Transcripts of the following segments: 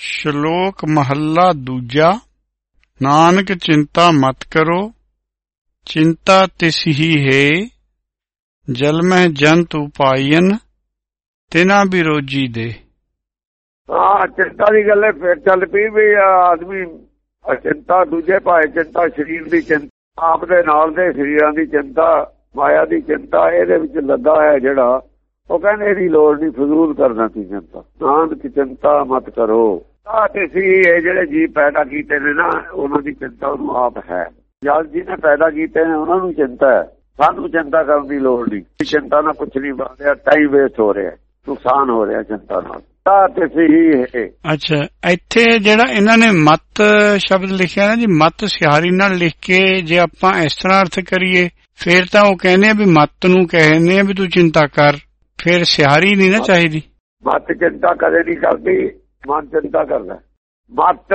ਸ਼ਲੋਕ ਮਹੱਲਾ ਦੂਜਾ, ਨਾਨਕ ਚਿੰਤਾ ਮਤ ਕਰੋ, ਚਿੰਤਾ ਤਿਸ ਹੀ ਹੈ, ਜਲ ਮਹਿ ਜੰਤ ਉਪਾਇਨ, ਤਿਨਾ ਵੀ ਰੋਜੀ ਦੇ। ਹਾਂ ਚਿੰਤਾ ਦੀ ਗੱਲ ਹੈ, ਫਿਰ ਚੱਲ ਪਈ ਵੀ ਆਦਮੀ ਆਹ ਚਿੰਤਾ ਦੂਜੇ ਭਾਏ, ਚਿੰਤਾ ਸਰੀਰ ਦੀ ਚਿੰਤਾ, ਆਪ ਦੇ ਨਾਲ ਦੇ ਸਰੀਰਾਂ ਦੀ ਚਿੰਤਾ, ਮਾਇਆ ਦੀ ਚਿੰਤਾ, ਇਹਦੇ ਵਿੱਚ ਲੱਗਾ ਹੈ ਜਿਹੜਾ ਉਹ ਕਹਿੰਦੇ ਇਹਦੀ ਲੋੜ ਨਹੀਂ, ਫਜ਼ੂਲ ਕਰਨਾ ਤੀ ਚਿੰਤਾ? ਨਾਨਕ ਚਿੰਤਾ ਮਤ ਕਰੋ। ਆ ਤੇ ਸੀ, ਇਹ ਜਿਹੜੇ ਜੀ ਪੈਦਾ ਕੀਤੇ ਨੇ ਨਾ, ਉਹਨਾਂ ਦੀ ਚਿੰਤਾ ਉਹਨੂੰ ਆਪ ਹੈ। ਜਦ ਜੀ ਨੇ ਪੈਦਾ ਕੀਤੇ ਨੇ, ਉਹਨਾਂ ਨੂੰ ਚਿੰਤਾ ਹੈ। ਸਾਨੂੰ ਚਿੰਤਾ ਕਰਨ ਦੀ ਲੋੜ ਨਹੀਂ। ਚਿੰਤਾ ਨਾਲ ਕੁਝ ਨਹੀਂ ਬਣ ਰਿਹਾ ਟਾਈਮ ਵੇਸਟ ਹੋ ਰਿਹਾ, ਨੁਕਸਾਨ ਹੋ ਰਿਹਾ ਚਿੰਤਾ ਨਾਲ। ਤਾਂ ਸਹੀ ਅੱਛਾ, ਇੱਥੇ ਜਿਹੜਾ ਇਹਨਾਂ ਨੇ ਮਤ ਸ਼ਬਦ ਲਿਖਿਆ ਨਾ ਜੀ, ਮਤ ਸਿਹਾਰੀ ਨਾਲ ਲਿਖ ਕੇ ਜੇ ਆਪਾਂ ਇਸ ਤਰ੍ਹਾਂ ਅਰਥ ਕਰੀਏ, ਫੇਰ ਤਾਂ ਉਹ ਕਹਿੰਦੇ ਆ ਵੀ ਮਤ ਨੂੰ ਕਹਿੰਦੇ ਆ ਵੀ ਤੂੰ ਚਿੰਤਾ ਕਰ। ਫਿਰ ਸਿਹਾਰੀ ਨਹੀਂ ਨਾ ਚਾਹੀਦੀ? ਮਤ ਚਿੰਤਾ ਕਦੇ ਨਹੀਂ ਕਰਦੀ ਮਨ ਚਿੰਤਾ ਕਰਦਾ। ਮਤ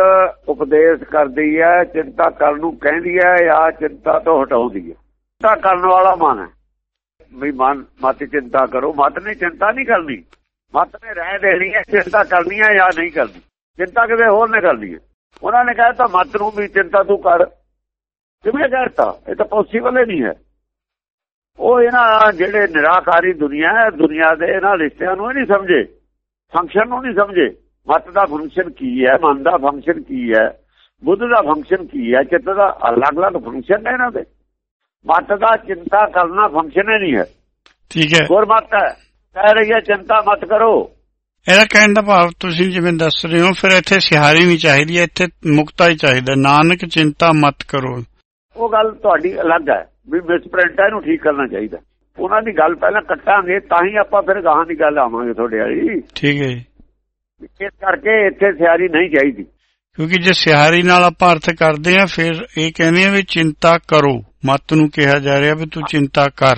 ਉਪਦੇਸ਼ ਕਰਦੀ ਹੈ ਚਿੰਤਾ ਕਰਨ ਨੂੰ ਕਹਿੰਦੀ ਹੈ ਜਾਂ ਚਿੰਤਾ ਤੋਂ ਹਟਾਉਂਦੀ ਹੈ। ਚਿੰਤਾ ਕਰਨ ਵਾਲਾ ਮਨ ਹੈ। ਵੀ ਮਨ ਮਤ ਚਿੰਤਾ ਕਰੋ। ਮਤ ਨੇ ਚਿੰਤਾ ਨਹੀਂ ਕਰਨੀ। ਮਤ ਨੇ ਰਹਿ ਦੇਣੀ ਹੈ ਚਿੰਤਾ ਕਰਨੀ ਹੈ ਜਾਂ ਨਹੀਂ ਕਰਨੀ। ਚਿੰਤਾ ਕਿਤੇ ਹੋਰ ਨੇ ਕਰਨੀ ਹੈ। ਉਹਨਾਂ ਨੇ ਕਹਿਤਾ ਮਤ ਨੂੰ ਵੀ ਚਿੰਤਾ ਤੂੰ ਕਰ। ਕਿਵੇਂ ਕਹਿਤਾ ਇਹ ਤਾਂ ਪੋਸੀਬਲ ਹੀ ਨਹੀਂ ਹੈ। ਉਹ ਇਹਨਾਂ ਜਿਹੜੇ ਨਿਰਾਕਾਰੀ ਦੁਨੀਆ ਹੈ ਦੁਨੀਆ ਦੇ ਇਹਨਾਂ ਰਿਸ਼ਤਿਆਂ ਨੂੰ ਹੀ ਨਹੀਂ ਸਮਝੇ ਫੰਕਸ਼ਨ ਨੂੰ ਨਹੀਂ ਸਮਝੇ। ਮਤ ਦਾ ਫੰਕਸ਼ਨ ਕੀ ਹੈ ਮਨ ਦਾ ਫੰਕਸ਼ਨ ਕੀ ਹੈ ਬੁੱਧ ਦਾ ਫੰਕਸ਼ਨ ਕੀ ਹੈ ਚਿੱਤ ਦਾ ਅਲੱਗ-ਅਲੱਗ ਫੰਕਸ਼ਨ ਨੇ ਇਹਨਾਂ ਦੇ। ਮਤ ਦਾ ਚਿੰਤਾ ਕਰਨਾ ਫੰਕਸ਼ਨ ਹੀ ਨਹੀਂ ਹੈ। ਠੀਕ ਹੈ। ਗੁਰਮਤ ਹੈ। ਕਹਿ ਰਹੀ ਹੈ ਚਿੰਤਾ ਮਤ ਕਰੋ। ਇਹਦਾ ਕਹਿਣ ਦਾ ਭਾਵ ਤੁਸੀਂ ਜਿਵੇਂ ਦੱਸ ਰਹੇ ਹੋ ਫਿਰ ਇੱਥੇ ਸਿਹਾਰੀ ਨਹੀਂ ਚਾਹੀਦੀ ਇੱਥੇ ਮੁਕਤਾ ਹੀ ਚਾਹੀਦਾ। ਨਾਨਕ ਚਿੰਤਾ ਮਤ ਕਰੋ। ਉਹ ਗੱਲ ਤੁਹਾਡੀ ਅਲੱਗ ਹੈ। ਵੀ ਮਿਸਪ੍ਰਿੰਟ ਹੈ ਇਹਨੂੰ ਠੀਕ ਕਰਨਾ ਚਾਹੀਦਾ। ਉਹਨਾਂ ਦੀ ਗੱਲ ਪਹਿਲਾਂ ਕੱਟਾਂਗੇ ਤਾਂ ਹੀ ਆਪਾਂ ਫਿਰ ਗਾਹਾਂ ਦੀ ਗੱਲ ਆਵਾਂਗੇ ਤੁਹਾਡੇ ਵਾਲੀ। ਠੀਕ ਹੈ ਜੀ। ਇਸ ਕਰਕੇ ਇੱਥੇ ਸਿਆਰੀ ਨਹੀਂ ਚਾਹੀਦੀ। ਕਿਉਂਕਿ ਜੇ ਸਿਹਾਰੀ ਨਾਲ ਆਪਾਂ ਅਰਥ ਕਰਦੇ ਆ ਫਿਰ ਇਹ ਕਹਿੰਦੇ ਆ ਵੀ ਚਿੰਤਾ ਕਰੋ। ਮਤ ਨੂੰ ਕਿਹਾ ਜਾ ਰਿਹਾ ਵੀ ਤੂੰ ਚਿੰਤਾ ਕਰ।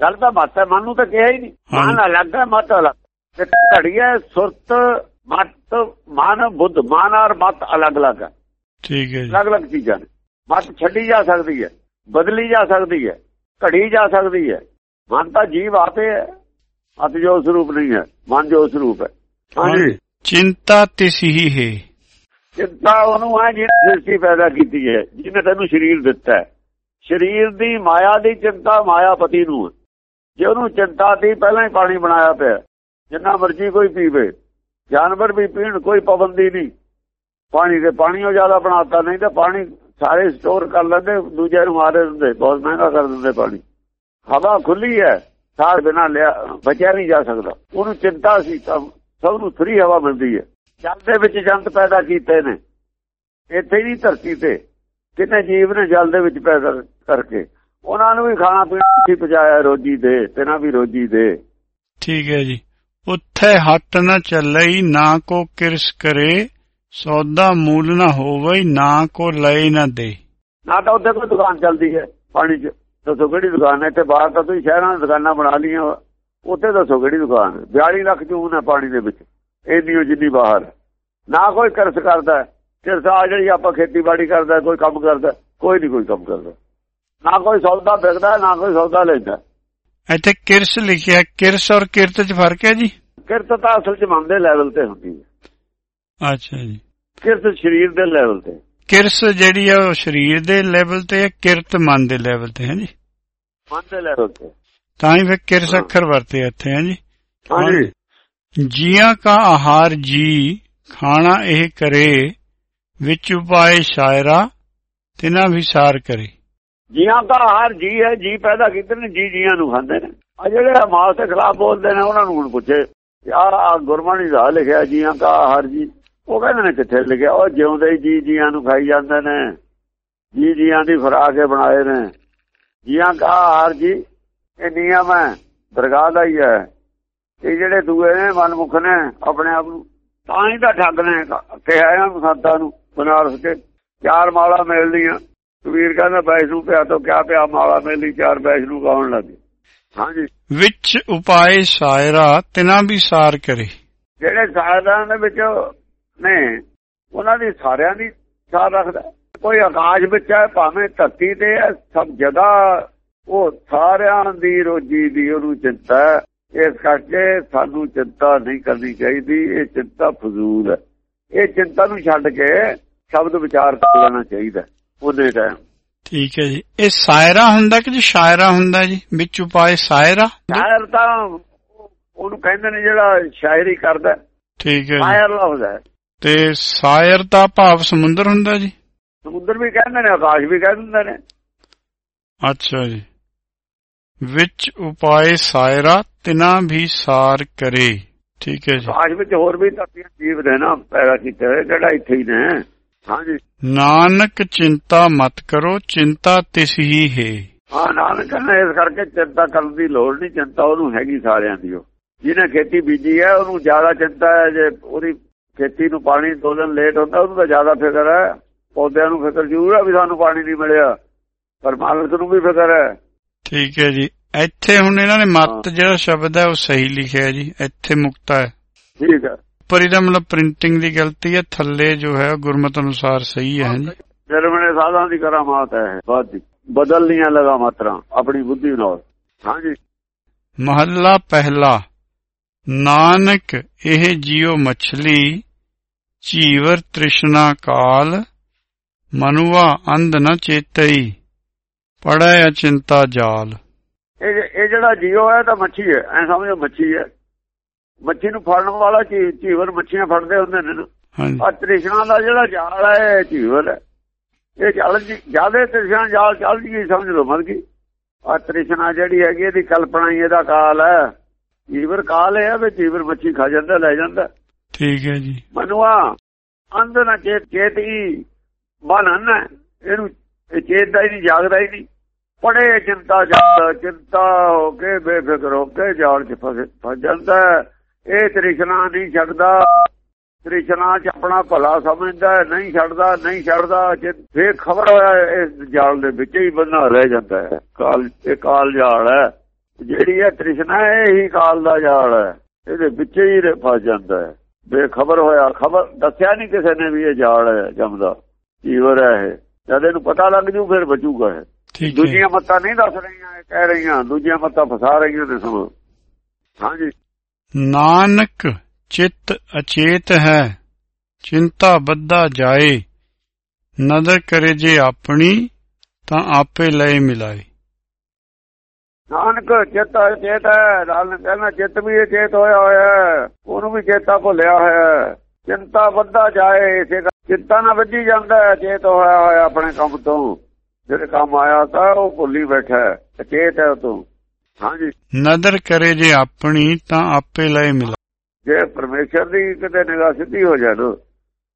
ਗੱਲ ਤਾਂ ਮਤ ਹੈ ਮਨ ਨੂੰ ਤਾਂ ਕਿਹਾ ਹੀ ਨਹੀਂ। ਮਨ ਅਲੱਗ ਹੈ ਮਤ ਅਲੱਗ। ਤੇ ਘੜੀ ਹੈ ਸੁਰਤ ਮਤ ਮਨ ਬੁੱਧ। ਮਨ ਔਰ ਮਤ ਅਲੱਗ-ਅਲੱਗ ਹੈ। ਠੀਕ ਹੈ ਜੀ। ਅਲੱਗ-ਅਲੱਗ ਚੀਜ਼ਾਂ ਨੇ। ਮਤ ਛੱਡੀ ਜਾ ਸਕਦੀ ਹੈ। ਬਦਲੀ ਜਾ ਸਕਦੀ ਹੈ ਘੜੀ ਜਾ ਸਕਦੀ ਹੈ। ਮਨ ਤਾਂ ਜੀਵ ਆਪੇ ਹੈ ਮਤ ਜੋ ਸਰੂਪ ਨਹੀਂ ਹੈ ਮਨ ਜੋ ਸਰੂਪ ਹੈ। ਹਾਂਜੀ। ਚਿੰਤਾ ਤਿਸ ਹੀ ਹੈ। ਚਿੰਤਾ ਉਹਨੂੰ ਹੈ ਜਿਹਨੇ ਸ੍ਰਿਸ਼ਟੀ ਪੈਦਾ ਕੀਤੀ ਹੈ ਜਿਹਨੇ ਤੈਨੂੰ ਸਰੀਰ ਦਿੱਤਾ ਹੈ। ਸਰੀਰ ਦੀ ਮਾਇਆ ਦੀ ਚਿੰਤਾ ਮਾਇਆਪਤੀ ਨੂੰ ਹੈ। ਜੇ ਉਹਨੂੰ ਚਿੰਤਾ ਦੀ ਪਹਿਲਾਂ ਹੀ ਪਾਣੀ ਬਣਾਇਆ ਪਿਆ ਜਿੰਨਾ ਮਰਜ਼ੀ ਕੋਈ ਪੀਵੇ ਜਾਨਵਰ ਵੀ ਪੀਣ ਕੋਈ ਪਾਬੰਦੀ ਨਹੀਂ। ਪਾਣੀ ਦੇ ਪਾਣੀ ਉਹ ਜ਼ਿਆਦਾ ਬਣਾਤਾ ਨਹੀਂ ਤਾਂ ਪਾਣੀ ਸਾਰੇ ਸਟੋਰ ਕਰ ਲੈਂਦੇ ਦੂਜੇ ਨੂੰ ਮਾਰੇ ਦਿੰਦੇ, ਬਹੁਤ ਮਹਿੰਗਾ ਕਰ ਦਿੰਦੇ ਪਾਣੀ। ਹਵਾ ਖੁੱਲੀ ਹੈ ਸਾਰ ਬਿਨਾ ਲਿਆ, ਬਚਿਆ ਨਹੀਂ ਜਾ ਸਕਦਾ। ਉਹਨੂੰ ਚਿੰਤਾ ਸੀ, ਤਾਂ ਸਭ ਨੂੰ ਫਰੀ ਹਵਾ ਮਿਲਦੀ ਹੈ। ਜਲ ਦੇ ਵਿੱਚ ਜੰਤ ਪੈਦਾ ਕੀਤੇ ਨੇ। ਇੱਥੇ ਹੀ ਧਰਤੀ ਤੇ। ਕਿਤੇ ਜੀਵ ਨੇ ਜਲ ਦੇ ਵਿੱਚ ਪੈਦਾ ਕਰਕੇ। ਉਹਨਾਂ ਨੂੰ ਵੀ ਖਾਣਾ ਪੀਣਾ ਸੀ ਪਜਾਇਆ ਰੋਜੀ ਦੇ ਤੇਨਾ ਵੀ ਰੋਜੀ ਦੇ। ਠੀਕ ਹੈ ਜੀ। ਉੱਥੇ ਹੱਟ ਨਾ ਚੱਲਈ ਨਾ ਕੋ ਕਿਰਸ ਕਰੇ। ਸੌਦਾ ਮੂਲ ਨਾ ਹੋਵਈ ਨਾ ਕੋ ਲਏ ਨਾ ਦੇ। ਨਾ ਤਾਂ ਉੱਥੇ ਕੋਈ ਦੁਕਾਨ ਚੱਲਦੀ ਹੈ ਪਾਣੀ 'ਚ। ਦੱਸੋ ਕਿਹੜੀ ਦੁਕਾਨ ਹੈ? ਇੱਥੇ ਬਾਹਰ ਤਾਂ ਤੁਸੀਂ ਸ਼ਹਿਰਾਂ ਦੁਕਾਨਾਂ ਬਣਾ ਲਈਆਂ ਉੱਥੇ ਦੱਸੋ ਕਿਹੜੀ ਦੁਕਾਨ ਹੈ? 42 ਲੱਖ ਚੂਨ ਹੈ ਪਾਣੀ ਦੇ ਵਿੱਚ। ਇੰਨੀ ਜਿੰਨੀ ਬਾਹਰ। ਨਾ ਕੋਈ ਕਿਰਸ ਕਰਦਾ। ਕਿਰਸ ਆ ਜਿਹੜੀ ਆਪਾਂ ਖੇਤੀਬਾੜੀ ਕਰਦਾ ਕੋਈ ਕੰਮ ਕਰਦਾ ਕੋਈ ਨਹੀਂ ਕੋਈ ਕੰਮ ਕਰਦਾ। ਨਾ ਕੋਈ ਸੌਦਾ ਵਿਕਦਾ ਨਾ ਕੋਈ ਸੌਦਾ ਲੈਂਦਾ। ਇੱਥੇ ਕਿਰਸ ਲਿਖਿਆ ਕਿਰਸ ਔਰ ਕਿਰਤ 'ਚ ਫ਼ਰਕ ਹੈ ਜੀ? ਕਿਰਤ ਤਾਂ ਅਸਲ 'ਚ ਮਨ ਦੇ ਲੈਵਲ ਤੇ ਹੁੰਦੀ ਹੈ। ਅੱਛਾ ਜੀ। ਕਿਰਤ ਸਰੀਰ ਦੇ ਲੈਵਲ ਤੇ। ਕਿਰਸ ਜਿਹੜੀ ਆ ਉਹ ਸਰੀਰ ਦੇ ਲੈਵਲ ਤੇ ਹੈ ਕਿਰਤ ਮਨ ਦੇ ਲੈਵਲ ਤੇ ਹੈ ਜੀ। ਮਨ ਦੇ ਲੈਵਲ ਤੇ। ਤਾਂ ਹੀ ਫਿਰ ਕਿਰਸ ਅੱਖਰ ਵਰਤੇ ਇੱਥੇ ਹੈ ਜੀ। ਹਾਂਜੀ ਜੀਆਂ ਕਾ ਆਹਾਰ ਜੀ ਖਾਣਾ ਇਹ ਕਰੇ ਵਿੱਚ ਉਪਾਏ ਸ਼ਾਇਰਾ ਤਿਨਾ ਵਿਸਾਰ ਕਰੇ। ਜੀਆਂ ਦਾ ਆਹਾਰ ਜੀ ਹੈ ਜੀ ਪੈਦਾ ਕੀਤੇ ਨੇ ਜੀ ਜੀਆਂ ਨੂੰ ਖਾਂਦੇ ਨੇ। ਆ ਜਿਹੜੇ ਮਾਸ ਦੇ ਖਿਲਾਫ ਬੋਲਦੇ ਨੇ ਉਹਨਾਂ ਨੂੰ ਪੁੱਛੇ। ਆ ਗੁਰਬਾਣੀ ਦਾ ਲਿਖਿਆ ਜੀਆਂ ਦਾ ਆਹਾਰ ਜੀ। ਉਹ ਕਹਿੰਦੇ ਨੇ ਕਿੱਥੇ ਲਿਖਿਆ? ਉਹ ਜਿਉਂਦੇ ਹੀ ਜੀ ਜੀਆਂ ਨੂੰ ਖਾਈ ਜਾਂਦੇ ਨੇ। ਜੀ ਜੀਆਂ ਦੀ ਖੁਰਾਕ ਕੇ ਬਣਾਏ ਨੇ। ਜੀਆਂ ਦਾ ਆਹਾਰ ਜੀ ਇਹ ਨਿਯਮ ਹੈ ਦਰਗਾਹ ਦਾ ਹੀ ਹੈ। ਇਹ ਜਿਹੜੇ ਦੂਏ ਨੇ ਮਨਮੁਖ ਨੇ ਆਪਣੇ ਆਪ ਨੂੰ ਤਾਂ ਹੀ ਤਾਂ ਠੱਗ ਨੇ। ਕਿਹਾ ਇਹਨਾਂ ਸੰਤਾਂ ਨੂੰ ਬਨਾਰਸ ਕੇ ਚਾਰ ਮਾਲਾ ਮਿਲਦੀਆਂ ਕਬੀਰ ਕਹਿੰਦਾ ਬੈਸ ਨੂੰ ਪਿਆ ਤੋਂ ਕਿਆ ਪਿਆ ਮਾਲਾ ਮਿਲੀ? ਚਾਰ ਬੈਸ ਨੂੰ ਗਾਉਣ ਲੱਗੇ। ਹਾਂਜੀ। ਵਿੱਚ ਉਪਾਏ ਸ਼ਾਇਰਾ ਤਿਨਾ ਵਿਸਾਰ ਕਰੇ। ਜਿਹੜੇ ਸਾਧਾਂ ਦੇ ਵਿੱਚ ਨੇ ਉਹਨਾਂ ਦੀ ਸਾਰਿਆਂ ਦੀ ਸਾਰ ਰੱਖਦਾ ਕੋਈ ਆਕਾਸ਼ ਵਿੱਚ ਹੈ ਭਾਵੇਂ ਧਰਤੀ ਤੇ ਹੈ ਸਭ ਜਗ੍ਹਾ ਉਹ ਸਾਰਿਆਂ ਦੀ ਰੋਜੀ ਦੀ ਉਹਨੂੰ ਚਿੰਤਾ ਇਸ ਕਰਕੇ ਸਾਨੂੰ ਚਿੰਤਾ ਨਹੀਂ ਕਰਨੀ ਚਾਹੀਦੀ ਇਹ ਚਿੰਤਾ ਫਜ਼ੂਲ ਹੈ। ਇਹ ਚਿੰਤਾ ਨੂੰ ਛੱਡ ਕੇ ਸ਼ਬਦ ਵਿਚਾਰ ਕਰ ਲੈਣਾ ਚਾਹੀਦਾ ਉਹਦੇ ਟਾਈਮ ਠੀਕ ਹੈ ਜੀ। ਇਹ ਸਾਇਰਾ ਹੁੰਦਾ ਕਿ ਜੀ ਸ਼ਾਇਰਾ ਹੁੰਦਾ ਜੀ? ਵਿੱਚ ਉਪਾਏ ਸਾਇਰਾ? ਸ਼ਾਇਰ ਤਾਂ ਉਹਨੂੰ ਕਹਿੰਦੇ ਨੇ ਜਿਹੜਾ ਸ਼ਾਇਰੀ ਕਰਦਾ ਠੀਕ ਹੈ ਸ਼ਾਇਰ ਲਫ਼ਜ਼ ਹੈ। ਤੇ ਸਾਇਰ ਦਾ ਭਾਵ ਸਮੁੰਦਰ ਹੁੰਦਾ ਜੀ? ਸਮੁੰਦਰ ਵੀ ਕਹਿੰਦੇ ਨੇ ਆਕਾਸ਼ ਵੀ ਕਹਿ ਦਿੰਦੇ ਨੇ। ਅੱਛਾ ਜੀ। ਵਿੱਚ ਉਪਾਏ ਸਾਇਰਾ ਤਿਨਾ ਵੀ ਸਾਰ ਕਰੇ। ਠੀਕ ਹੈ ਜੀ। ਆਕਾਸ਼ ਵਿੱਚ ਹੋਰ ਵੀ ਧਰਤੀਆਂ ਜੀਵ ਨੇ ਨਾ ਪੈਦਾ ਕੀਤੇ ਹੋਏ ਜਿਹੜਾ ਇੱਥੇ ਹੀ ਨੇ। ਹਾਂਜੀ ਨਾਨਕ ਚਿੰਤਾ ਮਤ ਕਰੋ ਚਿੰਤਾ ਤਿਸ ਹੀ ਹੈ। ਹਾਂ ਨਾਨਕ ਨੇ ਇਸ ਕਰਕੇ ਚਿੰਤਾ ਕਰਨ ਦੀ ਲੋੜ ਨਹੀਂ ਚਿੰਤਾ ਉਹਨੂੰ ਹੈਗੀ ਸਾਰਿਆਂ ਦੀ ਉਹ। ਜਿਹਨੇ ਖੇਤੀ ਬੀਜੀ ਹੈ ਉਹਨੂੰ ਜ਼ਿਆਦਾ ਚਿੰਤਾ ਹੈ ਜੇ ਉਹਦੀ ਖੇਤੀ ਨੂੰ ਪਾਣੀ ਦੋ ਦਿਨ ਲੇਟ ਹੁੰਦਾ ਉਹਨੂੰ ਤਾਂ ਜ਼ਿਆਦਾ ਫਿਕਰ ਹੈ। ਪੌਦਿਆਂ ਨੂੰ ਫਿਕਰ ਜ਼ਰੂਰ ਹੈ ਵੀ ਸਾਨੂੰ ਪਾਣੀ ਨਹੀਂ ਮਿਲਿਆ। ਪਰ ਮਾਲਕ ਨੂੰ ਵੀ ਫਿਕਰ ਹੈ। ਠੀਕ ਹੈ ਜੀ। ਇੱਥੇ ਹੁਣ ਇਹਨਾਂ ਨੇ ਮਤ ਜਿਹੜਾ ਸ਼ਬਦ ਹੈ ਉਹ ਸਹੀ ਲਿਖਿਆ ਜੀ। ਇੱਥੇ ਮੁਕਤਾ ਹੈ। ਠੀਕ ਹੈ। ਉੱਪਰ ਇਹਦਾ ਮਤਲਬ ਪ੍ਰਿੰਟਿੰਗ ਦੀ ਗਲਤੀ ਹੈ ਥੱਲੇ ਜੋ ਹੈ ਗੁਰਮਤ ਅਨੁਸਾਰ ਸਹੀ ਹੈ ਜੀ। ਜਰਮਣੇ ਸਾਧਾਂ ਦੀ ਕਰਾਮਾਤ ਹੈ ਬਾਤ ਦੀ ਬਦਲਨੀਆਂ ਲਗਾ ਮਾਤਰਾ ਆਪਣੀ ਬੁੱਧੀ ਨਾਲ। ਹਾਂਜੀ ਮਹੱਲਾ ਪਹਿਲਾ। ਨਾਨਕ ਇਹ ਜੀਉ ਮਛਲੀ ਚੀਵਰ ਤ੍ਰਿਸ਼ਨਾ ਕਾਲ ਮਨੁਆ ਅੰਧ ਨ ਚੇਤਈ ਪੜੈ ਅਚਿੰਤਾ ਜਾਲ। ਇਹ ਇਹ ਜਿਹੜਾ ਜੀਓ ਹੈ ਤਾਂ ਮੱਛੀ ਹੈ ਐ ਸਮਝੋ ਮੱਛੀ ਹੈ। ਮੱਛੀ ਨੂੰ ਫੜਨ ਵਾਲਾ ਚੀਵਰ ਮੱਛੀਆਂ ਫੜਦੇ ਹੁੰਦੇ ਨੇ ਆ ਤ੍ਰਿਸ਼ਨਾ ਦਾ ਜਿਹੜਾ ਜਾਲ ਹੈ ਹੈ। ਇਹ ਚੱਲ ਜੀ ਜਿਆਦੇ ਤ੍ਰਿਸ਼ਨਾ ਜਾਲ ਚੱਲ ਗਈ ਸਮਝ ਲਓ ਮਰ ਗਈ ਆ ਤ੍ਰਿਸ਼ਨਾ ਜਿਹੜੀ ਹੈਗੀ ਇਹਦੀ ਕਲਪਨਾ ਹੀ ਇਹਦਾ ਕਾਲ ਹੈ। ਚੀਵਰ ਕਾਲ ਹੈ ਵੀ ਚੀਵਰ ਮੱਛੀ ਖਾ ਜਾਂਦਾ ਲੈ ਜਾਂਦਾ। ਠੀਕ ਹੈ ਜੀ। ਮਨੁਆ ਅੰਧ ਨਾ ਚੇਤ ਚੇਤੀ ਹੈ। ਇਹਨੂੰ ਇਹ ਚੇਤਦਾ ਹੀ ਨਹੀਂ ਜਾਗਦਾ ਹੀ ਨਹੀਂ। ਪੜੇ ਚਿੰਤਾ ਜਾਂਦਾ ਚਿੰਤਾ ਹੋ ਕੇ ਬੇਫਿਕਰ ਹੋ ਕੇ ਜਾਲ 'ਚ ਫਸ ਜਾਂਦਾ। ਇਹ ਤ੍ਰਿਸ਼ਨਾ ਨਹੀਂ ਛੱਡਦਾ। ਤ੍ਰਿਸ਼ਨਾ 'ਚ ਆਪਣਾ ਭਲਾ ਸਮਝਦਾ ਨਹੀਂ ਛੱਡਦਾ ਨਹੀਂ ਛੱਡਦਾ। ਜੇ ਫੇਰ ਖਬਰ ਹੋਇਆ ਇਸ ਜਾਲ ਦੇ ਵਿੱਚ ਹੀ ਬੰਨਾ ਰਹਿ ਜਾਂਦਾ ਹੈ। ਕਾਲ ਇਹ ਕਾਲ ਜਾਲ ਹੈ। ਜਿਹੜੀ ਹੈ ਤ੍ਰਿਸ਼ਨਾ ਇਹ ਹੀ ਕਾਲ ਦਾ ਜਾਲ ਹੈ। ਇਹਦੇ ਵਿੱਚ ਹੀ ਫਸ ਜਾਂਦਾ ਹੈ। ਬੇਖਬਰ ਹੋਇਆ ਖਬਰ ਦੱਸਿਆ ਨਹੀਂ ਕਿਸੇ ਨੇ ਵੀ ਇਹ ਜਾਲ ਹੈ ਜਮਦਾ ਜੀਵਰ ਹੈ ਇਹ। ਜਦ ਇਹਨੂੰ ਪਤਾ ਲੱਗ ਜੂ ਫਿਰ ਬਚੂਗਾ ਇਹ। ਹੈ। ਦੂਜੀਆਂ ਮੱਤਾਂ ਨਹੀਂ ਦੱਸ ਰਹੀਆਂ ਇਹ ਕਹਿ ਰਹੀਆਂ ਦੂਜੀਆਂ ਮੱਤਾਂ ਫਸਾ ਰਹੀਆਂ ਨੇ ਸਮਾਂ ਹਾਂਜੀ। ਨਾਨਕ ਚਿੱਤ ਅਚੇਤ ਹੈ ਚਿੰਤਾ ਬੱਧਾ ਜਾਏ। ਨਦਰ ਕਰੇ ਜੇ ਆਪਣੀ ਤਾਂ ਆਪੇ ਲਏ ਮਿਲਾਏ। ਨਾਨਕ ਚਿੱਤ ਚੇਤ ਹੈ ਨਾਨਕ ਕਹਿੰਦਾ ਚਿੱਤ ਵੀ ਚੇਤ ਹੋਇਆ ਹੋਇਆ ਉਹਨੂੰ ਵੀ ਚੇਤਾ ਭੁੱਲਿਆ ਹੋਇਆ ਚਿੰਤਾ ਵੱਧਾ ਜਾਏ ਇਸੇ ਚਿੰਤਾ ਨਾ ਵੱਜੀ ਜਾਂਦਾ ਹੈ ਚੇਤ ਹੋਇਆ ਹੋਇਆ ਆਪਣੇ ਕੰਮ ਤੋਂ। ਜਿਹੜੇ ਕੰਮ ਆਇਆ ਤਾਂ ਉਹ ਭੁੱਲੀ ਬੈਠਾ ਹੈ ਚੇਤ ਹੈ ਤੋਂ। ਹਾਂਜੀ। ਨਦਰ ਕਰੇ ਜੇ ਆਪਣੀ ਤਾਂ ਆਪੇ ਲਏ ਮਿਲਾਏ ਜੇ ਪਰਮੇਸ਼ਰ ਦੀ ਕਿਤੇ ਨਿਗਾਹ ਸਿੱਧੀ ਹੋ ਜਾਏ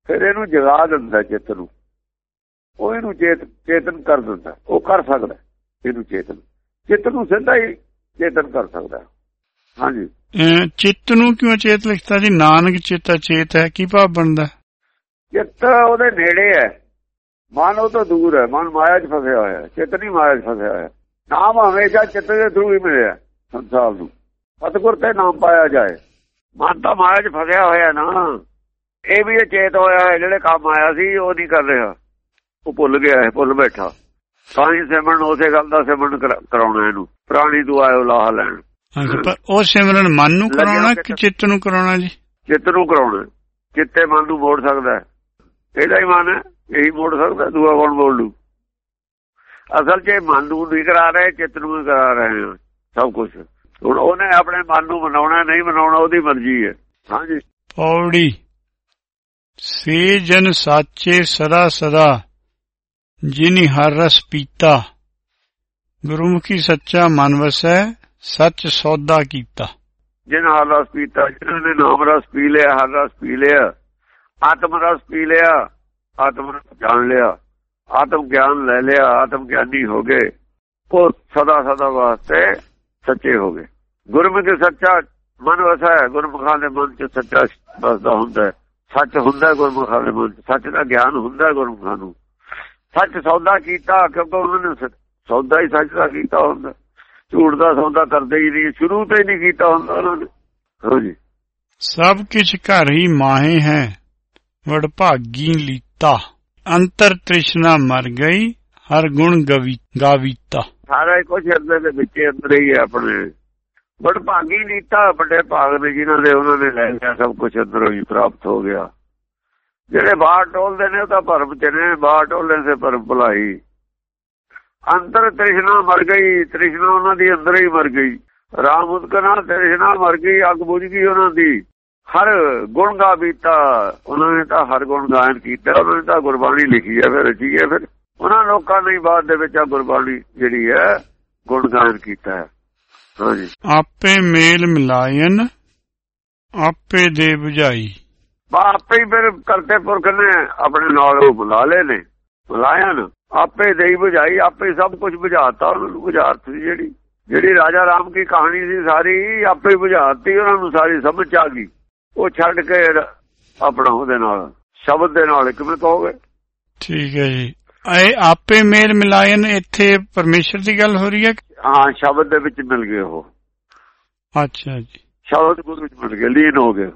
ਫਿਰ ਇਹਨੂੰ ਜਗਾ ਦਿੰਦਾ ਚਿੱਤ ਨੂੰ। ਉਹ ਇਹਨੂੰ ਚੇਤ ਚੇਤਨ ਕਰ ਦਿੰਦਾ। ਉਹ ਕਰ ਸਕਦਾ ਇਹਨੂੰ ਚੇਤਨ। ਚਿੱਤ ਨੂੰ ਸਿੱਧਾ ਹੀ ਚੇਤਨ ਕਰ ਸਕਦਾ। ਹਾਂਜੀ। ਚਿੱਤ ਨੂੰ ਕਿਉਂ ਚੇਤ ਲਿਖਤਾ ਜੀ? ਨਾਨਕ ਚਿੱਤ ਅਚੇਤ ਹੈ ਕੀ ਭਾਵ ਬਣਦਾ? ਚਿੱਤ ਉਹਦੇ ਨੇੜੇ ਹੈ। ਮਨ ਉਹ ਤੋਂ ਦੂਰ ਹੈ। ਮਨ ਮਾਇਆ 'ਚ ਫਸਿਆ ਹੋਇਆ ਹੈ। ਚਿੱਤ ਨਹੀਂ ਮਾਇਆ 'ਚ ਫਸਿਆ ਹੋਇਆ। ਨਾਮ ਹਮੇਸ਼ਾ ਚਿੱਤ ਦੇ ਥਰੂ ਹੀ ਮਿਲਿਆ ਸੰਸਾਰ ਨੂੰ। ਸਤਿਗੁਰ ਤੇ ਨਾਮ ਪਾਇਆ ਜਾਏ। ਮਨ ਤਾਂ ਮਾਇਆ 'ਚ ਫਸਿਆ ਹੋਇਆ ਨਾ। ਇਹ ਵੀ ਚੇਤ ਹੋਇਆ ਹੈ। ਜਿਹੜੇ ਕੰਮ ਆਇਆ ਸੀ ਉਹ ਨਹੀਂ ਕਰ ਰਿਹਾ। ਉਹ ਭੁੱਲ ਗਿਆ ਹੈ ਭੁੱਲ ਬੈਠਾ। ਹੀ ਸਿਮਰਨ ਉਸੇ ਗੱਲ ਦਾ ਸਿਮਰਨ ਕਰਾ- ਕਰਾਉਣਾ ਇਹਨੂੰ। ਪ੍ਰਾਣੀ ਤੋਂ ਆਇਓ ਲਾਹ ਲੈਣ। ਹਾਂਜੀ ਪਰ ਉਹ ਸਿਮਰਨ ਮਨ ਨੂੰ ਕਰਾਉਣਾ ਕਿ ਚਿੱਤ ਨੂੰ ਕਰਾਉਣਾ ਜੀ? ਚਿੱਤ ਨੂੰ ਕਰਾਉਣਾ। ਚਿੱਤੇ ਮਨ ਨੂੰ ਮੋੜ ਸਕਦਾ ਹੈ। ਇਹਦਾ ਹੀ ਮਨ ਹੈ ਇਹੀ ਮੋੜ ਸਕਦਾ ਦੂਆ ਕੌਣ ਮੋੜ ਲੂ? ਅਸਲ 'ਚ ਮਨ ਨੂੰ ਨਹੀਂ ਕਰਾ ਰਹੇ ਚਿੱਤ ਨੂੰ ਕਰਾ ਰਹੇ ਸਭ ਕੁਝ ਹੁਣ ਉਹਨੇ ਆਪਣੇ ਮਨ ਨੂੰ ਮਨਾਉਣਾ ਨਹੀਂ ਮਨਾਉਣਾ ਉਹਦੀ ਮਰਜ਼ੀ ਹੈ। ਹਾਂਜੀ। ਪੌੜੀ। ਸੇ ਜਨ ਸਾਚੇ ਸਦਾ ਸਦਾ ਜਿਨੀ ਹਰ ਰਸ ਪੀਤਾ, ਗੁਰਮੁਖੀ ਸੱਚਾ ਮਨ ਵਸੈ, ਸੱਚ ਸੌਦਾ ਕੀਤਾ। ਜਿਨ ਹਰ ਰਸ ਪੀਤਾ ਜਿਹਨਾਂ ਨੇ ਨਾਮ ਰਸ ਪੀ ਲਿਆ, ਹਰ ਰਸ ਪੀ ਲਿਆ, ਆਤਮ ਰਸ ਪੀ ਲਿਆ, ਆਤਮ ਰਸ ਜਾਣ ਲਿਆ, ਆਤਮ ਗਿਆਨ ਲੈ ਲਿਆ, ਆਤਮ ਗਿਆਨੀ ਹੋ ਗਏ, ਉਹ ਸਦਾ ਸਦਾ ਵਾਸਤੇ ਸੱਚੇ ਹੋ ਗਏ। ਗੁਰਮੁਖੀ ਸੱਚਾ ਮਨ ਵਸਾ ਹੈ ਗੁਰਮੁਖਾਂ ਦੇ ਮਨ ਚ ਸੱਚਾ ਵਸਦਾ ਹੁੰਦਾ ਹੈ। ਸੱਚ ਹੁੰਦਾ ਗੁਰਮੁਖਾਂ ਦੇ ਮਨ ਚ, ਸੱਚ ਦਾ ਗਿਆਨ ਹੁੰਦਾ ਗੁਰਮੁਖਾਂ ਨੂੰ। ਸੱਚ ਸੌਦਾ ਕੀਤਾ ਕਿਉਂਕਿ ਉਹਨਾਂ ਨੇ ਸੌਦਾ ਹੀ ਸੱਚ ਦਾ ਕੀਤਾ ਹੁੰਦਾ। ਝੂਠ ਦਾ ਸੌਦਾ ਕਰਦੇ ਹੀ ਨਹੀਂ ਸ਼ੁਰੂ ਤੋਂ ਹੀ ਨਹੀਂ ਕੀਤਾ ਹੁੰਦਾ ਉਹਨਾਂ ਨੇ। ਹਾਂਜੀ ਸਭ ਕਿਛ ਘਰ ਹੀ ਮਾਹੇ ਹੈ ਵਡ ਭਾਗੀ ਲੀਤਾ। ਅੰਤਰ ਤ੍ਰਿਸ਼ਨਾ ਮਰ ਗਈ ਹਰ ਗੁਣ ਗਵੀ ਗਾਵੀਤਾ। ਸਾਰਾ ਕੁਝ ਅੰਦਰ ਦੇ ਵਿੱਚ ਅੰਦਰ ਹੀ ਹੈ ਆਪਣੇ। ਬੜ ਭਾਗੀ ਨੀਤਾ ਵੱਡੇ ਭਾਗ ਨੇ ਜਿਨ੍ਹਾਂ ਦੇ ਉਹਨਾਂ ਨੇ ਲੈ ਲਿਆ ਸਭ ਕੁਝ ਅੰਦਰੋਂ ਹੀ ਪ੍ਰਾਪਤ ਹੋ ਗਿਆ। ਜਿਹੜੇ ਬਾਹਰ ਟੋਲਦੇ ਨੇ ਉਹ ਤਾਂ ਭਰਮ ਚ ਨੇ, ਬਾਹਰ ਟੋਲਣ ਸੇ ਭਰਮ ਭੁਲਾਈ। ਅੰਦਰ ਤ੍ਰਿਸ਼ਨਾ ਮਰ ਗਈ, ਤ੍ਰਿਸ਼ਨਾ ਉਹਨਾਂ ਦੀ ਅੰਦਰ ਹੀ ਮਰ ਗਈ। ਰਾਮ ਉਦਕਨਾ ਤ੍ਰਿਸ਼ਨਾ ਮਰ ਗਈ, ਅੱਗ ਬੁਝ ਗਈ ਉਹਨਾਂ ਦੀ। ਹਰ ਗੁਣ ਗਾ ਬੀਤਾ, ਉਹਨਾਂ ਨੇ ਤਾਂ ਹਰ ਗੁਣ ਗਾਇਨ ਕੀਤਾ, ਉਹਨਾਂ ਨੇ ਤਾਂ ਗੁਰਬਾਣੀ ਲਿਖੀ ਹੈ ਫਿਰ ਰਚੀ ਹੈ ਫਿਰ। ਉਹਨਾਂ ਲੋਕਾਂ ਨੇ ਬਾਅਦ ਦੇ ਵਿੱਚ ਆ ਗੁਰਬਾਣੀ ਜਿਹੜੀ ਹੈ, ਗੁਣ ਗਾਇਨ ਕੀਤਾ ਹੈ। ਹਾਂਜੀ। ਆਪੇ ਮੇਲ ਮਿਲਾਇਨ, ਆਪੇ ਦੇ 부ਝਾਈ ਆਪੇ ਹੀ ਫਿਰ ਕਰਤੇ ਪੁਰਖ ਨੇ ਆਪਣੇ ਨਾਲ ਉਹ ਬੁਲਾ ਲਏ ਨੇ ਬੁਲਾਇਆ ਨਾ। ਆਪੇ ਦੇਈ ਬੁਝਾਈ ਆਪੇ ਸਭ ਕੁਝ ਬੁਝਾਤਾ ਉਹਨਾਂ ਨੂੰ ਸੀ ਜਿਹੜੀ ਜਿਹੜੀ ਰਾਜਾ ਰਾਮ ਦੀ ਕਹਾਣੀ ਸੀ ਸਾਰੀ ਆਪੇ ਬੁਝਾਤੀ ਉਹਨਾਂ ਨੂੰ ਸਾਰੀ ਸਮਝ ਆ ਗਈ। ਉਹ ਛੱਡ ਕੇ ਆਪਣਾ ਉਹਦੇ ਨਾਲ ਸ਼ਬਦ ਦੇ ਨਾਲ ਕਿਵੇਂ ਕਹੋਗੇ ਠੀਕ ਹੈ ਜੀ। ਇਹ ਆਪੇ ਮੇਲ ਮਿਲਾਇਨ ਇੱਥੇ ਪਰਮੇਸ਼ਰ ਦੀ ਗੱਲ ਹੋ ਰਹੀ ਹੈ? ਹਾਂ ਸ਼ਬਦ ਦੇ ਵਿੱਚ ਮਿਲ ਗਏ ਉਹ। ਅੱਛਾ ਜੀ। ਸ਼ਬਦ ਗੁਰੂ ਵਿੱਚ ਮਿਲ ਗਏ ਲੀਨ ਹੋ ਗਏ।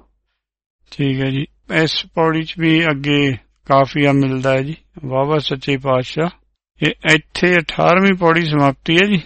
ਠੀਕ ਹੈ ਜੀ। ਇਸ ਪੌੜੀ 'ਚ ਵੀ ਅੱਗੇ ਕਾਫੀਆ ਮਿਲਦਾ ਹੈ ਜੀ। ਵਾਵਾ ਸੱਚੇ ਪਾਤਸ਼ਾਹ। ਇਹ ਇੱਥੇ 18ਵੀਂ ਪੌੜੀ ਸਮਾਪਤੀ ਹੈ ਜੀ।